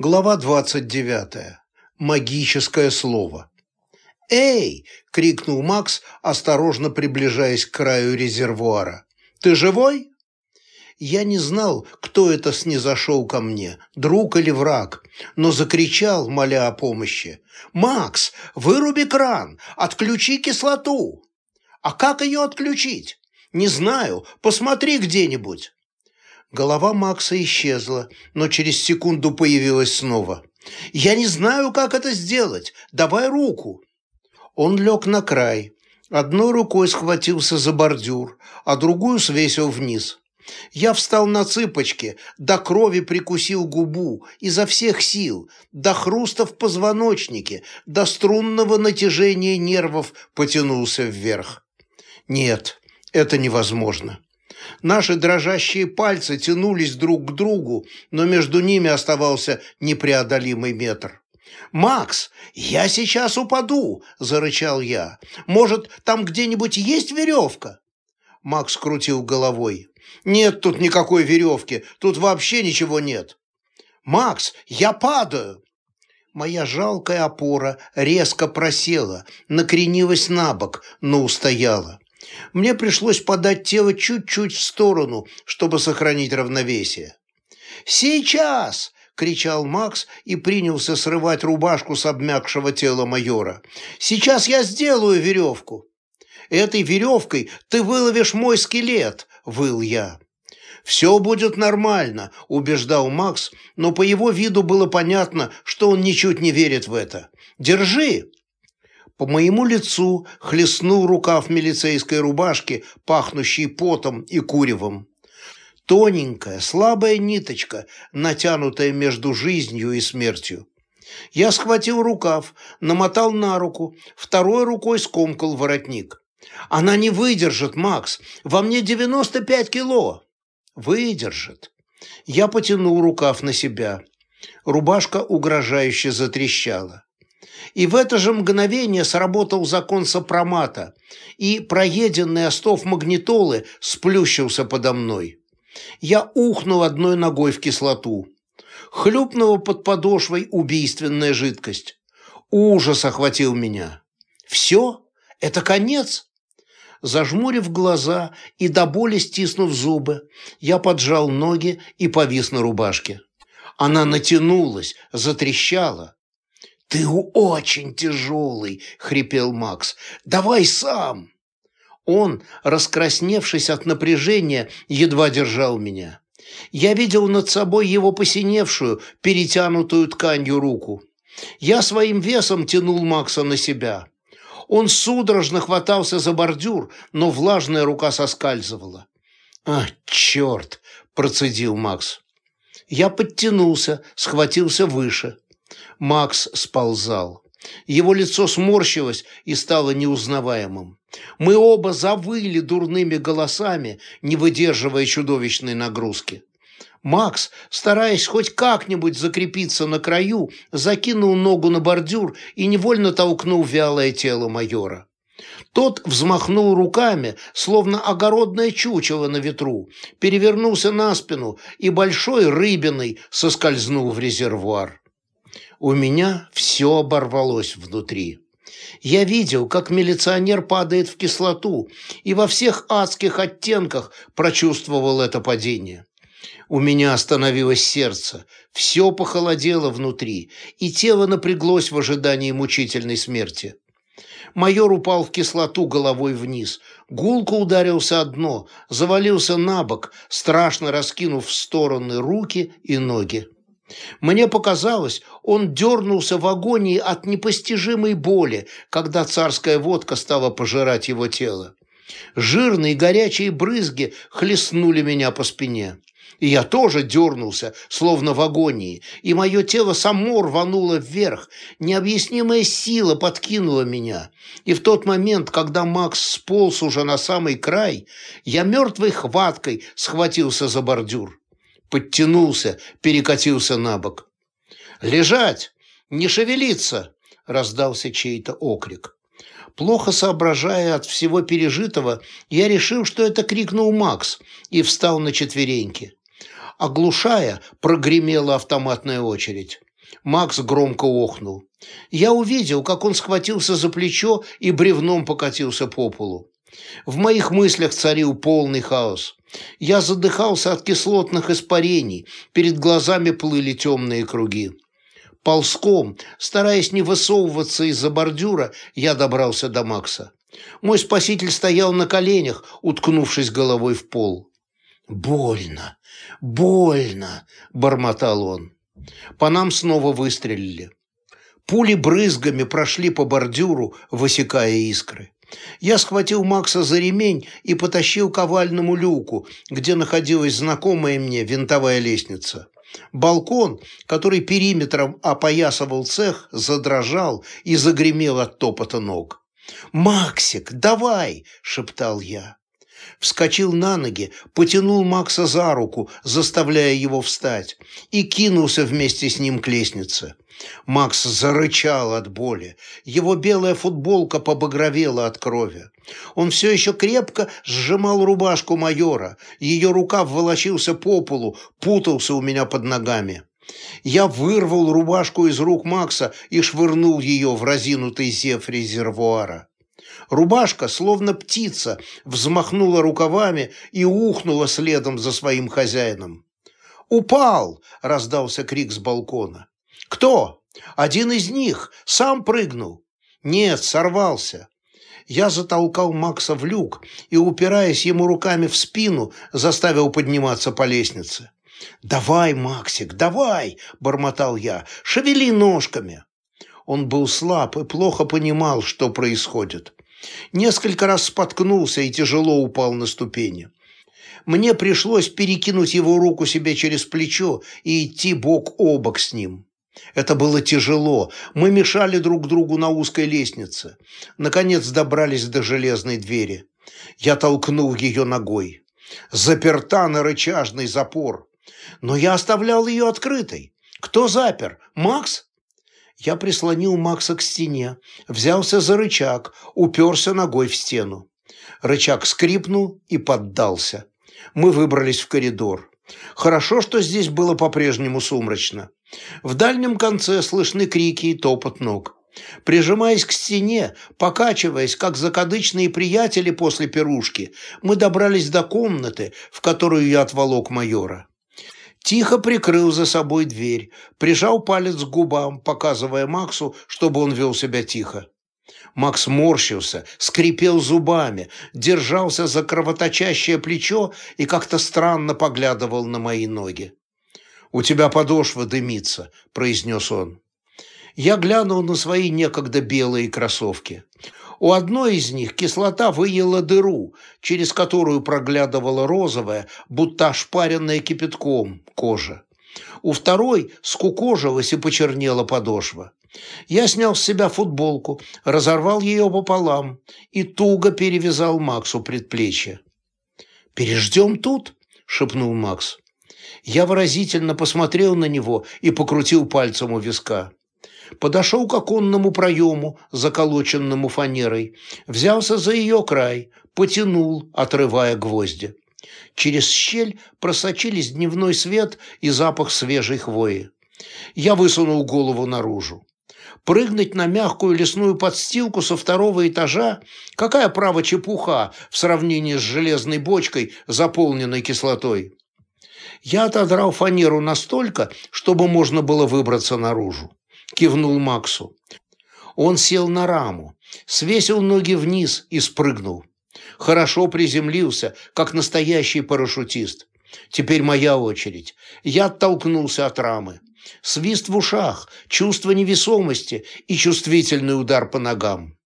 Глава 29. Магическое слово. «Эй!» – крикнул Макс, осторожно приближаясь к краю резервуара. «Ты живой?» Я не знал, кто это снизошел ко мне, друг или враг, но закричал, моля о помощи. «Макс, выруби кран, отключи кислоту!» «А как ее отключить?» «Не знаю, посмотри где-нибудь». Голова Макса исчезла, но через секунду появилась снова. «Я не знаю, как это сделать. Давай руку». Он лег на край. Одной рукой схватился за бордюр, а другую свесил вниз. Я встал на цыпочки, до крови прикусил губу, изо всех сил, до хруста в позвоночнике, до струнного натяжения нервов потянулся вверх. Нет, это невозможно. Наши дрожащие пальцы тянулись друг к другу, но между ними оставался непреодолимый метр. «Макс, я сейчас упаду!» – зарычал я. «Может, там где-нибудь есть веревка?» Макс крутил головой. «Нет тут никакой веревки, тут вообще ничего нет». «Макс, я падаю!» Моя жалкая опора резко просела, накренилась на бок, но устояла. Мне пришлось подать тело чуть-чуть в сторону, чтобы сохранить равновесие. «Сейчас!» – кричал Макс и принялся срывать рубашку с обмякшего тела майора. «Сейчас я сделаю веревку!» «Этой веревкой ты выловишь мой скелет!» – выл я. «Все будет нормально», – убеждал Макс, но по его виду было понятно, что он ничуть не верит в это. «Держи!» По моему лицу хлестнул рукав милицейской рубашки, пахнущей потом и куревом. Тоненькая, слабая ниточка, натянутая между жизнью и смертью. Я схватил рукав, намотал на руку, второй рукой скомкал воротник. «Она не выдержит, Макс! Во мне 95 кило!» «Выдержит!» Я потянул рукав на себя. Рубашка угрожающе затрещала. И в это же мгновение сработал закон сопромата, и проеденный остов магнитолы сплющился подо мной. Я ухнул одной ногой в кислоту. Хлюпнула под подошвой убийственная жидкость. Ужас охватил меня. «Все? Это конец?» Зажмурив глаза и до боли стиснув зубы, я поджал ноги и повис на рубашке. Она натянулась, затрещала. «Ты очень тяжелый!» — хрипел Макс. «Давай сам!» Он, раскрасневшись от напряжения, едва держал меня. Я видел над собой его посиневшую, перетянутую тканью руку. Я своим весом тянул Макса на себя. Он судорожно хватался за бордюр, но влажная рука соскальзывала. «А, черт!» – процедил Макс. Я подтянулся, схватился выше. Макс сползал. Его лицо сморщилось и стало неузнаваемым. Мы оба завыли дурными голосами, не выдерживая чудовищной нагрузки. Макс, стараясь хоть как-нибудь закрепиться на краю, закинул ногу на бордюр и невольно толкнул вялое тело майора. Тот взмахнул руками, словно огородное чучело на ветру, перевернулся на спину и большой рыбиной соскользнул в резервуар. У меня все оборвалось внутри. Я видел, как милиционер падает в кислоту, и во всех адских оттенках прочувствовал это падение. У меня остановилось сердце, все похолодело внутри, и тело напряглось в ожидании мучительной смерти. Майор упал в кислоту головой вниз. Гулко ударился о дно, завалился на бок, страшно раскинув в стороны руки и ноги. Мне показалось, он дернулся в агонии от непостижимой боли, когда царская водка стала пожирать его тело. Жирные горячие брызги хлестнули меня по спине. И я тоже дернулся, словно в агонии, и мое тело само рвануло вверх, необъяснимая сила подкинула меня. И в тот момент, когда Макс сполз уже на самый край, я мертвой хваткой схватился за бордюр подтянулся, перекатился на бок. «Лежать! Не шевелиться!» – раздался чей-то окрик. Плохо соображая от всего пережитого, я решил, что это крикнул Макс, и встал на четвереньки. Оглушая, прогремела автоматная очередь. Макс громко охнул. Я увидел, как он схватился за плечо и бревном покатился по полу. В моих мыслях царил полный хаос. Я задыхался от кислотных испарений, перед глазами плыли темные круги. Ползком, стараясь не высовываться из-за бордюра, я добрался до Макса. Мой спаситель стоял на коленях, уткнувшись головой в пол. «Больно, больно!» – бормотал он. По нам снова выстрелили. Пули брызгами прошли по бордюру, высекая искры. Я схватил Макса за ремень и потащил к овальному люку, где находилась знакомая мне винтовая лестница. Балкон, который периметром опоясывал цех, задрожал и загремел от топота ног. «Максик, давай!» – шептал я. Вскочил на ноги, потянул Макса за руку, заставляя его встать, и кинулся вместе с ним к лестнице. Макс зарычал от боли. Его белая футболка побагровела от крови. Он все еще крепко сжимал рубашку майора. Ее рукав волочился по полу, путался у меня под ногами. Я вырвал рубашку из рук Макса и швырнул ее в разинутый зев резервуара. Рубашка, словно птица, взмахнула рукавами и ухнула следом за своим хозяином. «Упал!» – раздался крик с балкона. «Кто? Один из них. Сам прыгнул?» «Нет, сорвался». Я затолкал Макса в люк и, упираясь ему руками в спину, заставил подниматься по лестнице. «Давай, Максик, давай!» – бормотал я. «Шевели ножками!» Он был слаб и плохо понимал, что происходит. Несколько раз споткнулся и тяжело упал на ступени. Мне пришлось перекинуть его руку себе через плечо и идти бок о бок с ним. Это было тяжело. Мы мешали друг другу на узкой лестнице. Наконец добрались до железной двери. Я толкнул ее ногой. Заперта на рычажный запор. Но я оставлял ее открытой. Кто запер? Макс? Я прислонил Макса к стене, взялся за рычаг, уперся ногой в стену. Рычаг скрипнул и поддался. Мы выбрались в коридор. Хорошо, что здесь было по-прежнему сумрачно. В дальнем конце слышны крики и топот ног. Прижимаясь к стене, покачиваясь, как закадычные приятели после пирушки, мы добрались до комнаты, в которую я отволок майора. Тихо прикрыл за собой дверь, прижал палец к губам, показывая Максу, чтобы он вел себя тихо. Макс морщился, скрипел зубами, держался за кровоточащее плечо и как-то странно поглядывал на мои ноги. «У тебя подошва дымится», – произнес он. Я глянул на свои некогда белые кроссовки. У одной из них кислота выела дыру, через которую проглядывала розовая, будто ошпаренная кипятком, кожа. У второй скукожилась и почернела подошва. Я снял с себя футболку, разорвал ее пополам и туго перевязал Максу предплечье. «Переждем тут?» – шепнул Макс. Я выразительно посмотрел на него и покрутил пальцем у виска подошел к оконному проему, заколоченному фанерой, взялся за ее край, потянул, отрывая гвозди. Через щель просочились дневной свет и запах свежей хвои. Я высунул голову наружу. Прыгнуть на мягкую лесную подстилку со второго этажа – какая право чепуха в сравнении с железной бочкой, заполненной кислотой. Я отодрал фанеру настолько, чтобы можно было выбраться наружу кивнул Максу. Он сел на раму, свесил ноги вниз и спрыгнул. Хорошо приземлился, как настоящий парашютист. Теперь моя очередь. Я оттолкнулся от рамы. Свист в ушах, чувство невесомости и чувствительный удар по ногам.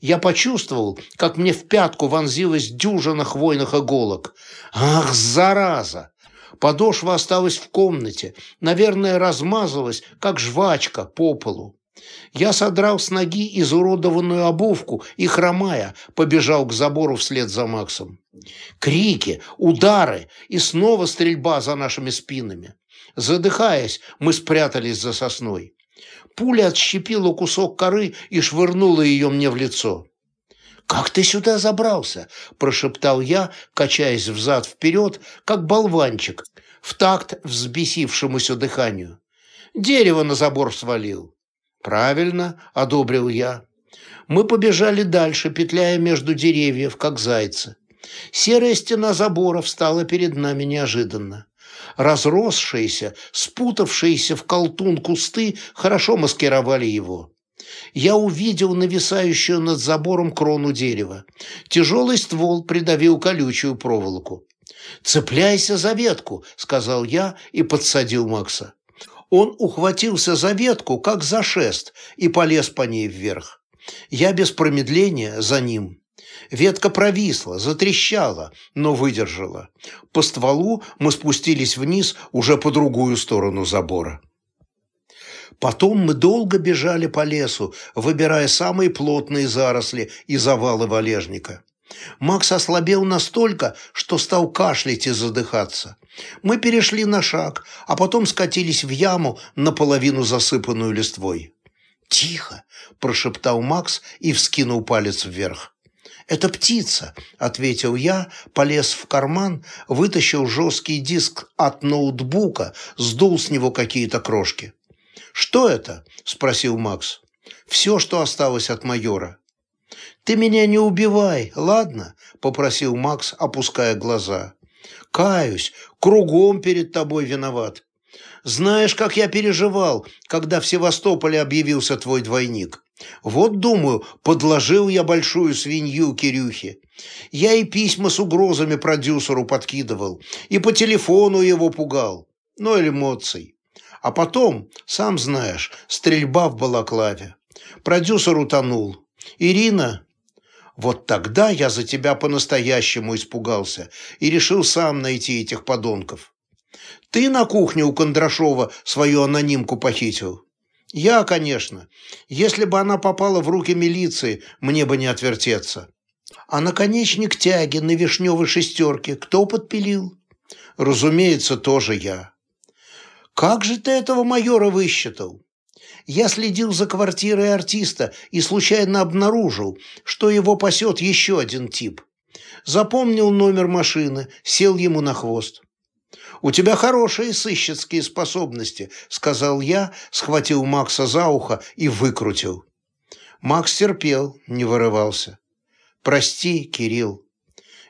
Я почувствовал, как мне в пятку вонзилась дюжина хвойных иголок. Ах, зараза! Подошва осталась в комнате, наверное, размазалась, как жвачка, по полу. Я содрал с ноги изуродованную обувку и, хромая, побежал к забору вслед за Максом. Крики, удары и снова стрельба за нашими спинами. Задыхаясь, мы спрятались за сосной. Пуля отщепила кусок коры и швырнула ее мне в лицо. «Как ты сюда забрался?» – прошептал я, качаясь взад-вперед, как болванчик, в такт взбесившемуся дыханию. Дерево на забор свалил. Правильно, одобрил я. Мы побежали дальше, петляя между деревьев, как зайцы. Серая стена забора встала перед нами неожиданно. Разросшиеся, спутавшиеся в колтун кусты хорошо маскировали его. Я увидел нависающую над забором крону дерева. Тяжелый ствол придавил колючую проволоку. «Цепляйся за ветку», — сказал я и подсадил Макса. Он ухватился за ветку, как за шест, и полез по ней вверх. Я без промедления за ним. Ветка провисла, затрещала, но выдержала. По стволу мы спустились вниз уже по другую сторону забора. Потом мы долго бежали по лесу, выбирая самые плотные заросли и завалы валежника. Макс ослабел настолько, что стал кашлять и задыхаться. Мы перешли на шаг, а потом скатились в яму, наполовину засыпанную листвой. «Тихо!» – прошептал Макс и вскинул палец вверх. «Это птица», – ответил я, полез в карман, вытащил жесткий диск от ноутбука, сдул с него какие-то крошки. «Что это?» – спросил Макс. «Все, что осталось от майора». «Ты меня не убивай, ладно?» – попросил Макс, опуская глаза. «Каюсь, кругом перед тобой виноват. Знаешь, как я переживал, когда в Севастополе объявился твой двойник. Вот, думаю, подложил я большую свинью Кирюхе. Я и письма с угрозами продюсеру подкидывал, и по телефону его пугал. Ну, или эмоций. А потом, сам знаешь, стрельба в балаклаве. Продюсер утонул. Ирина... Вот тогда я за тебя по-настоящему испугался и решил сам найти этих подонков. Ты на кухне у Кондрашова свою анонимку похитил? Я, конечно. Если бы она попала в руки милиции, мне бы не отвертеться. А наконечник тяги на вишневой шестерке кто подпилил? Разумеется, тоже я. Как же ты этого майора высчитал? Я следил за квартирой артиста и случайно обнаружил, что его пасет еще один тип. Запомнил номер машины, сел ему на хвост. «У тебя хорошие сыщицкие способности», — сказал я, схватил Макса за ухо и выкрутил. Макс терпел, не вырывался. «Прости, Кирилл».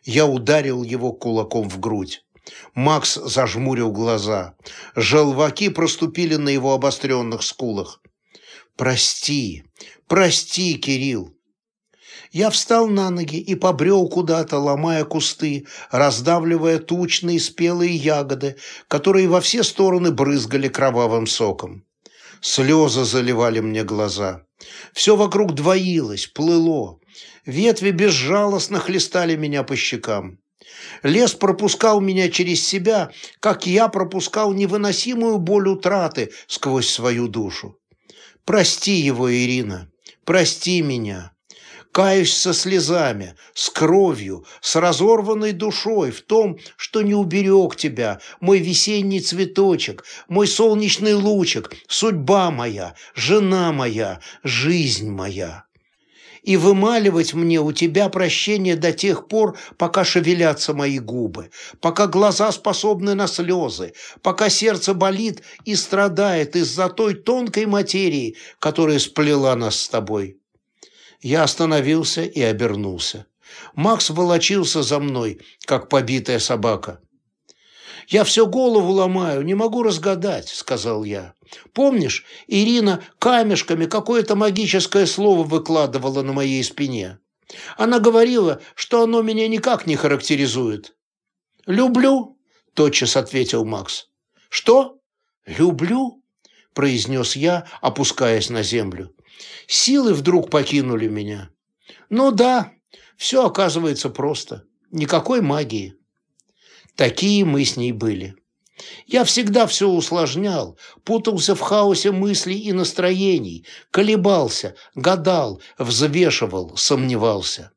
Я ударил его кулаком в грудь. Макс зажмурил глаза. Желваки проступили на его обостренных скулах. «Прости, прости, Кирилл!» Я встал на ноги и побрел куда-то, ломая кусты, раздавливая тучные спелые ягоды, которые во все стороны брызгали кровавым соком. Слезы заливали мне глаза. Все вокруг двоилось, плыло. Ветви безжалостно хлестали меня по щекам. Лес пропускал меня через себя, как я пропускал невыносимую боль утраты сквозь свою душу. Прости его, Ирина, прости меня. Каюсь со слезами, с кровью, с разорванной душой в том, что не уберег тебя, мой весенний цветочек, мой солнечный лучик, судьба моя, жена моя, жизнь моя и вымаливать мне у тебя прощение до тех пор, пока шевелятся мои губы, пока глаза способны на слезы, пока сердце болит и страдает из-за той тонкой материи, которая сплела нас с тобой. Я остановился и обернулся. Макс волочился за мной, как побитая собака. «Я все голову ломаю, не могу разгадать», — сказал я. «Помнишь, Ирина камешками какое-то магическое слово выкладывала на моей спине? Она говорила, что оно меня никак не характеризует». «Люблю», — тотчас ответил Макс. «Что? Люблю?» — произнес я, опускаясь на землю. Силы вдруг покинули меня. «Ну да, все оказывается просто. Никакой магии». Такие мы с ней были. Я всегда все усложнял, путался в хаосе мыслей и настроений, колебался, гадал, взвешивал, сомневался.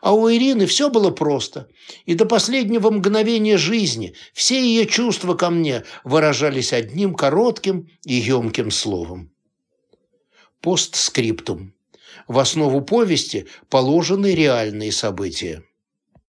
А у Ирины все было просто, и до последнего мгновения жизни все ее чувства ко мне выражались одним коротким и емким словом. Постскриптум. В основу повести положены реальные события.